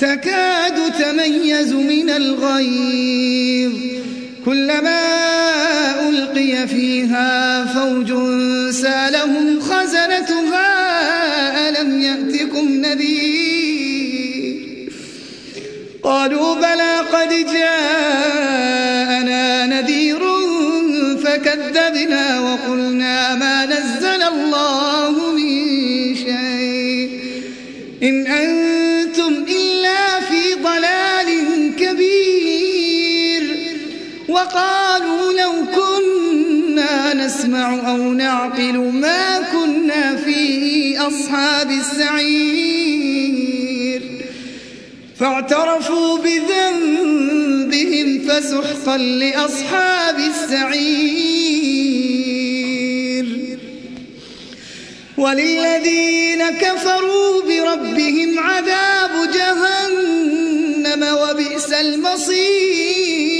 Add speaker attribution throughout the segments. Speaker 1: تكاد تميز من الغيظ كلما ألقي فيها فوج سالهم خزنتها ألم يأتكم نذير قالوا بلى قد جاءنا نذير فكذبنا وقلنا ما نزل الله من شيء إن أنت وقالوا لو كنا نسمع أو نعقل ما كنا في أصحاب السعير فاعترفوا بذنبهم فسحقا لأصحاب السعير وللذين كفروا بربهم عذاب جهنم وبئس المصير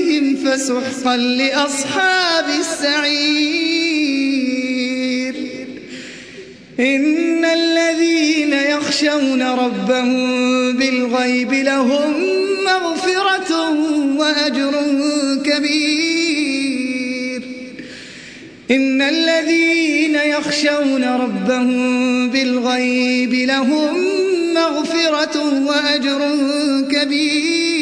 Speaker 1: بهم فسحقا لأصحاب السعير إن الذين يخشون ربهم بالغيب لهم مغفرة وأجر كبير إن الذين يخشون ربهم بالغيب لهم مغفرة وأجر كبير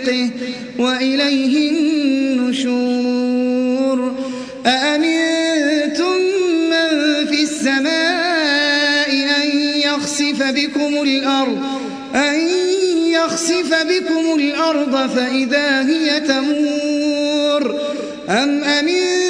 Speaker 1: رزقه وإليه النشور أأمنتم من في السماء أن يخسف بكم الأرض أن يخسف بكم الأرض فإذا هي تمور أم أمنتم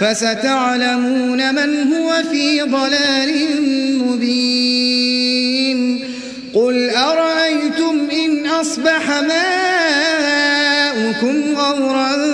Speaker 1: فستعلمون من هو في ضلال مبين قل أرأيتم إن أصبح ماؤكم غوراً